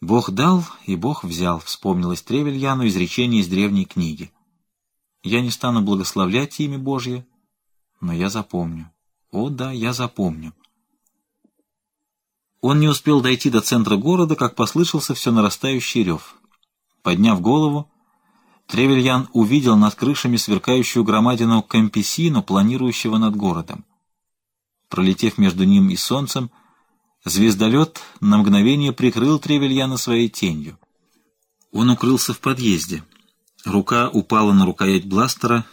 «Бог дал, и Бог взял», — вспомнилось Тревельяну изречение из древней книги. «Я не стану благословлять имя Божье, но я запомню. О да, я запомню». Он не успел дойти до центра города, как послышался все нарастающий рев. Подняв голову, Тревельян увидел над крышами сверкающую громадину Кампесину, планирующего над городом. Пролетев между ним и солнцем, звездолет на мгновение прикрыл Тревельяна своей тенью. Он укрылся в подъезде. Рука упала на рукоять бластера.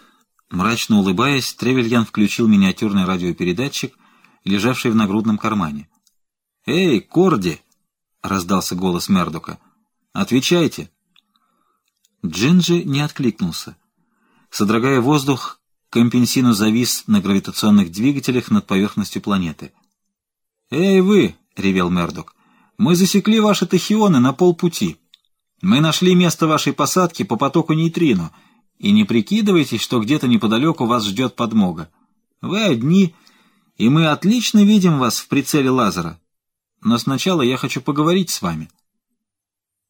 Мрачно улыбаясь, Тревельян включил миниатюрный радиопередатчик, лежавший в нагрудном кармане. «Эй, Корди!» — раздался голос Мердока. «Отвечайте!» Джинджи не откликнулся. Содрогая воздух, Компенсину завис на гравитационных двигателях над поверхностью планеты. «Эй, вы!» — ревел Мердок. «Мы засекли ваши тахионы на полпути. Мы нашли место вашей посадки по потоку нейтрино, и не прикидывайтесь, что где-то неподалеку вас ждет подмога. Вы одни, и мы отлично видим вас в прицеле лазера. Но сначала я хочу поговорить с вами».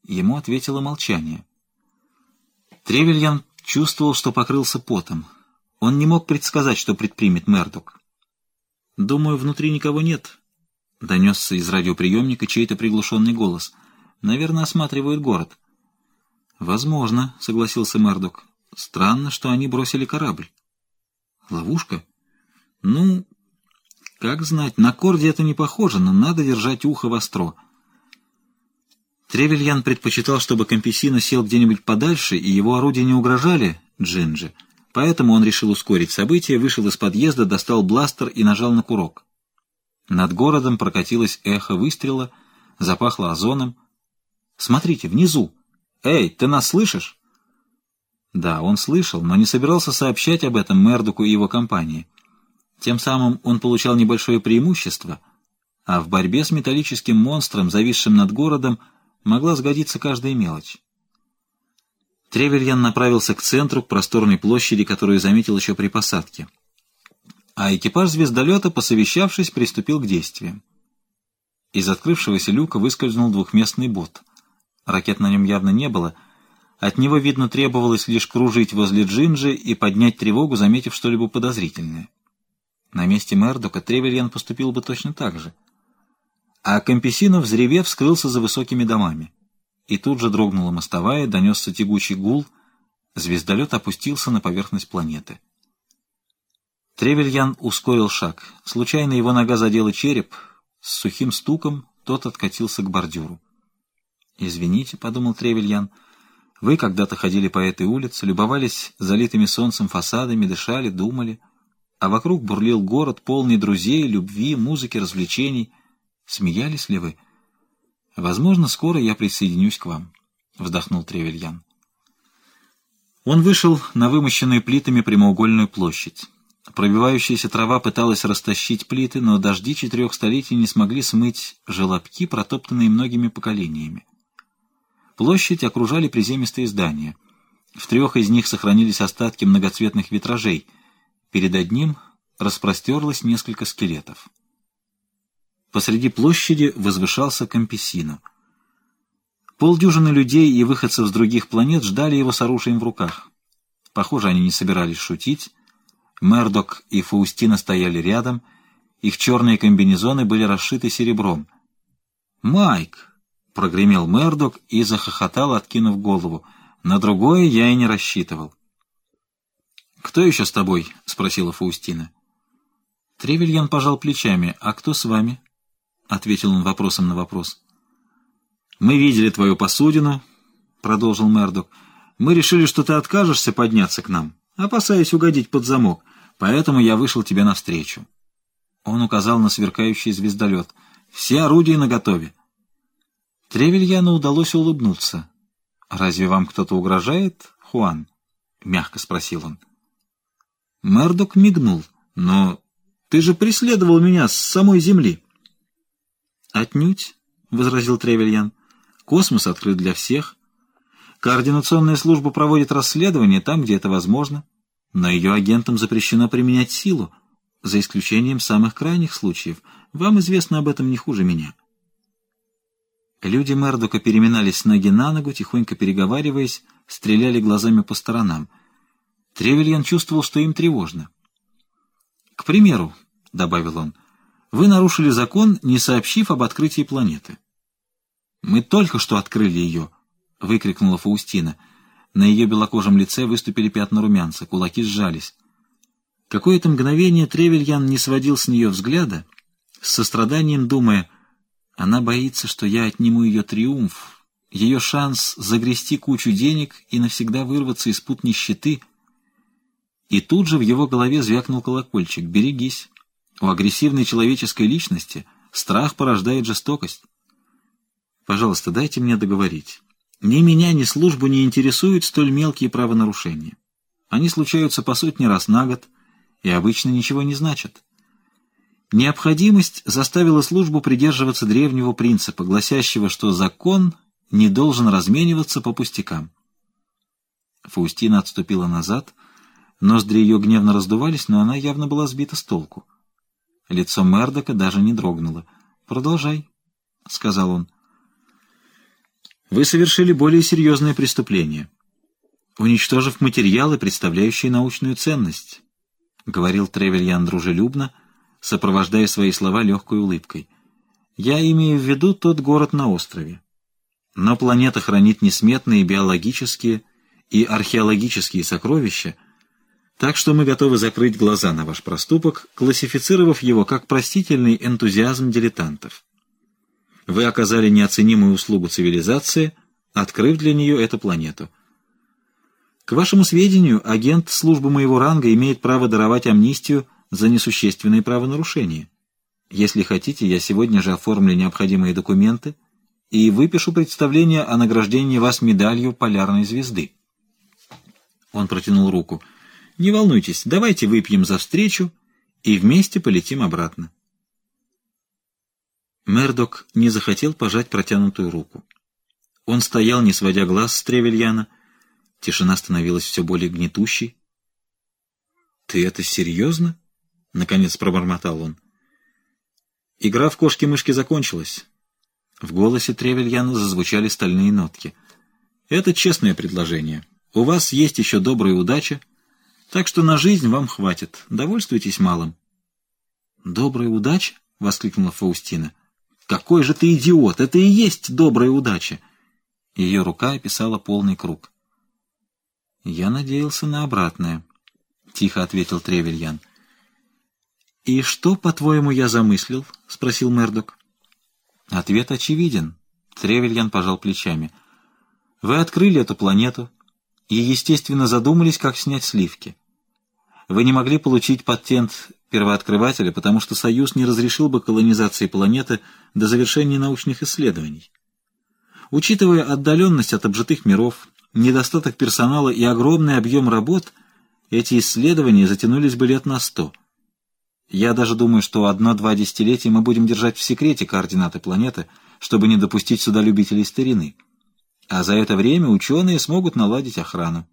Ему ответило молчание. Тревельян чувствовал, что покрылся потом. Он не мог предсказать, что предпримет Мердок. «Думаю, внутри никого нет», — донесся из радиоприемника чей-то приглушенный голос. «Наверное, осматривают город». «Возможно», — согласился Мердок. «Странно, что они бросили корабль». «Ловушка?» «Ну, как знать, на корде это не похоже, но надо держать ухо востро. Тревельян предпочитал, чтобы Кампесино сел где-нибудь подальше, и его орудия не угрожали Джинджи, поэтому он решил ускорить события, вышел из подъезда, достал бластер и нажал на курок. Над городом прокатилось эхо выстрела, запахло озоном. «Смотрите, внизу! Эй, ты нас слышишь?» Да, он слышал, но не собирался сообщать об этом Мердуку и его компании. Тем самым он получал небольшое преимущество, а в борьбе с металлическим монстром, зависшим над городом, могла сгодиться каждая мелочь. Тревельян направился к центру, к просторной площади, которую заметил еще при посадке. А экипаж звездолета, посовещавшись, приступил к действиям. Из открывшегося люка выскользнул двухместный бот. Ракет на нем явно не было. От него, видно, требовалось лишь кружить возле Джинджи и поднять тревогу, заметив что-либо подозрительное. На месте Мердока Тревельян поступил бы точно так же. А Кампесино, взревев, скрылся за высокими домами. И тут же дрогнула мостовая, донесся тягучий гул, звездолет опустился на поверхность планеты. Тревельян ускорил шаг. Случайно его нога задела череп. С сухим стуком тот откатился к бордюру. «Извините», — подумал Тревельян, — «вы когда-то ходили по этой улице, любовались залитыми солнцем фасадами, дышали, думали» а вокруг бурлил город, полный друзей, любви, музыки, развлечений. Смеялись ли вы? Возможно, скоро я присоединюсь к вам, — вздохнул Тревельян. Он вышел на вымощенную плитами прямоугольную площадь. Пробивающаяся трава пыталась растащить плиты, но дожди четырех столетий не смогли смыть желобки, протоптанные многими поколениями. Площадь окружали приземистые здания. В трех из них сохранились остатки многоцветных витражей — Перед одним распростерлось несколько скелетов. Посреди площади возвышался Кампесино. Полдюжины людей и выходцев с других планет ждали его с оружием в руках. Похоже, они не собирались шутить. Мердок и Фаустина стояли рядом, их черные комбинезоны были расшиты серебром. «Майк!» — прогремел Мердок и захохотал, откинув голову. «На другое я и не рассчитывал». «Кто еще с тобой?» — спросила Фаустина. Тревельян пожал плечами. «А кто с вами?» — ответил он вопросом на вопрос. «Мы видели твою посудину», — продолжил Мердок. «Мы решили, что ты откажешься подняться к нам, опасаясь угодить под замок, поэтому я вышел тебе навстречу». Он указал на сверкающий звездолет. «Все орудия наготове». Тревельяну удалось улыбнуться. «Разве вам кто-то угрожает, Хуан?» — мягко спросил он. Мэрдок мигнул. «Но ты же преследовал меня с самой Земли». «Отнюдь», — возразил Тревельян. «Космос открыт для всех. Координационная служба проводит расследование там, где это возможно, но ее агентам запрещено применять силу, за исключением самых крайних случаев. Вам известно об этом не хуже меня». Люди Мердока переминались с ноги на ногу, тихонько переговариваясь, стреляли глазами по сторонам. Тревельян чувствовал, что им тревожно. «К примеру», — добавил он, — «вы нарушили закон, не сообщив об открытии планеты». «Мы только что открыли ее», — выкрикнула Фаустина. На ее белокожем лице выступили пятна румянца, кулаки сжались. Какое-то мгновение Тревельян не сводил с нее взгляда, с состраданием думая, она боится, что я отниму ее триумф, ее шанс загрести кучу денег и навсегда вырваться из пут нищеты. И тут же в его голове звякнул колокольчик. «Берегись! У агрессивной человеческой личности страх порождает жестокость. Пожалуйста, дайте мне договорить. Ни меня, ни службу не интересуют столь мелкие правонарушения. Они случаются по сотни раз на год и обычно ничего не значат. Необходимость заставила службу придерживаться древнего принципа, гласящего, что закон не должен размениваться по пустякам. Фаустина отступила назад, ноздри ее гневно раздувались, но она явно была сбита с толку. Лицо Мердока даже не дрогнуло. «Продолжай», — сказал он. «Вы совершили более серьезное преступление, уничтожив материалы, представляющие научную ценность», — говорил Тревельян дружелюбно, — сопровождая свои слова легкой улыбкой. «Я имею в виду тот город на острове. Но планета хранит несметные биологические и археологические сокровища, так что мы готовы закрыть глаза на ваш проступок, классифицировав его как простительный энтузиазм дилетантов. Вы оказали неоценимую услугу цивилизации, открыв для нее эту планету. К вашему сведению, агент службы моего ранга имеет право даровать амнистию за несущественные правонарушения. Если хотите, я сегодня же оформлю необходимые документы и выпишу представление о награждении вас медалью полярной звезды. Он протянул руку. «Не волнуйтесь, давайте выпьем за встречу и вместе полетим обратно». Мердок не захотел пожать протянутую руку. Он стоял, не сводя глаз с Тревельяна. Тишина становилась все более гнетущей. «Ты это серьезно?» — наконец пробормотал он. Игра в кошки-мышки закончилась. В голосе Тревельяна зазвучали стальные нотки. «Это честное предложение. У вас есть еще добрая удача, так что на жизнь вам хватит. Довольствуйтесь малым». «Добрая удача?» — воскликнула Фаустина. «Какой же ты идиот! Это и есть добрая удача!» Ее рука описала полный круг. «Я надеялся на обратное», — тихо ответил Тревельян. «И что, по-твоему, я замыслил?» — спросил Мердок. Ответ очевиден. Тревельян пожал плечами. «Вы открыли эту планету и, естественно, задумались, как снять сливки. Вы не могли получить патент первооткрывателя, потому что Союз не разрешил бы колонизации планеты до завершения научных исследований. Учитывая отдаленность от обжитых миров, недостаток персонала и огромный объем работ, эти исследования затянулись бы лет на сто — я даже думаю, что одно-два десятилетия мы будем держать в секрете координаты планеты, чтобы не допустить сюда любителей старины. А за это время ученые смогут наладить охрану.